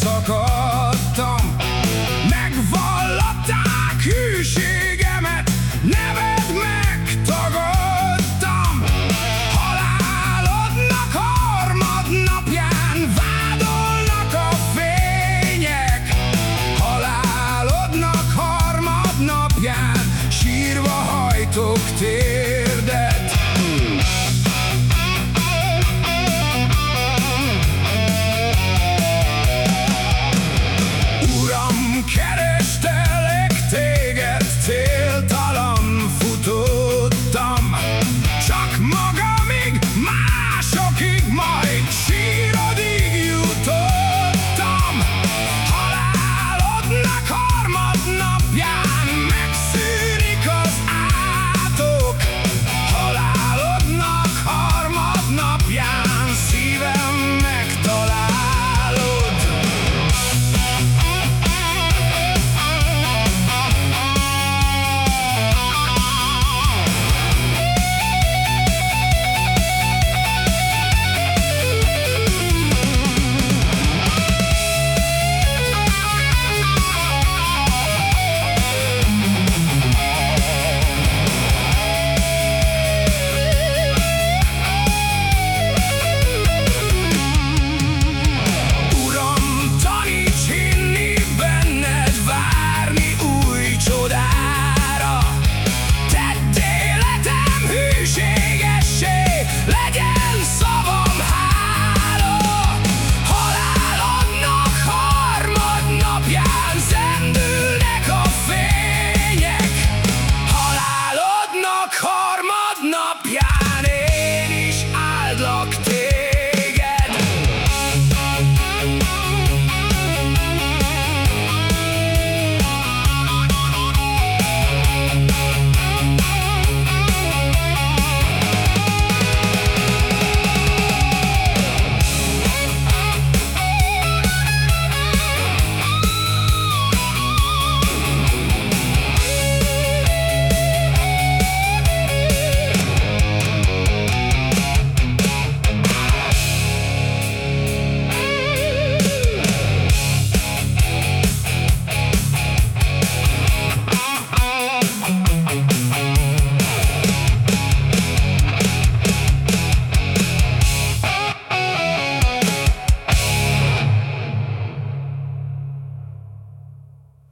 szakadtam Megvallották hűségemet Neved megtagadtam. Halálodnak harmadnapján Vádolnak a fények. Halálodnak harmadnapján Sírva hajtok tél